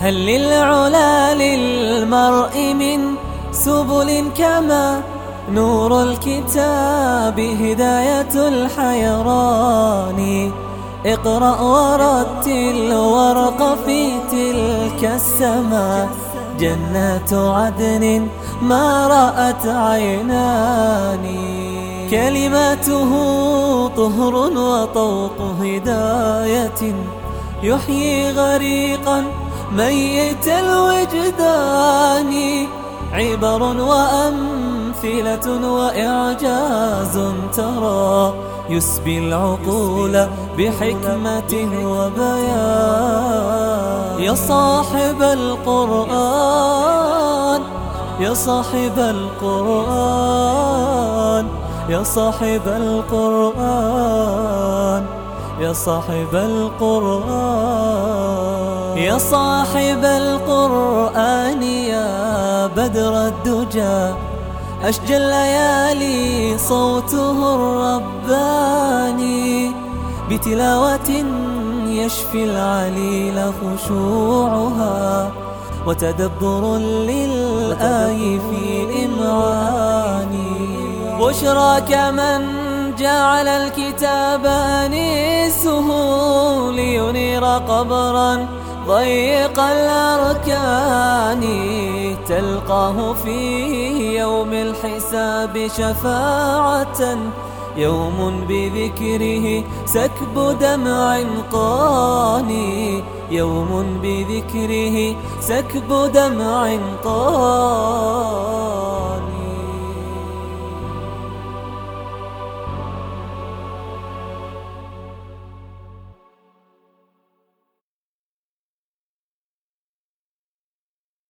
هل للعلا للمرء من سبل كما نور الكتاب هداية الحيران؟ اقرأ ورتل ورق في تلك السماء. جنات عدن ما رأت عينان. كلماته طهر وطوق هداية. يحيي غريقا ميت الوجدان عبر وأمثلة وإعجاز ترى يسبي العقول بحكمة وبيان. يا صاحب القرآن يا صاحب القرآن يا صاحب القرآن يا صاحب القرآن. يا صاحب القرآن يا بدر الدجى أشجى الليالي صوته الرباني بتلاوة يشفي العليل خشوعها وتدبر للآي في إمعاني بشراك من جعل الكتاب أنيسه لينير قبرا ضيق الأركان تلقاه في يوم الحساب شفاعة يوم بذكره سكب دمع قاني يوم بذكره سكب دمع قاني.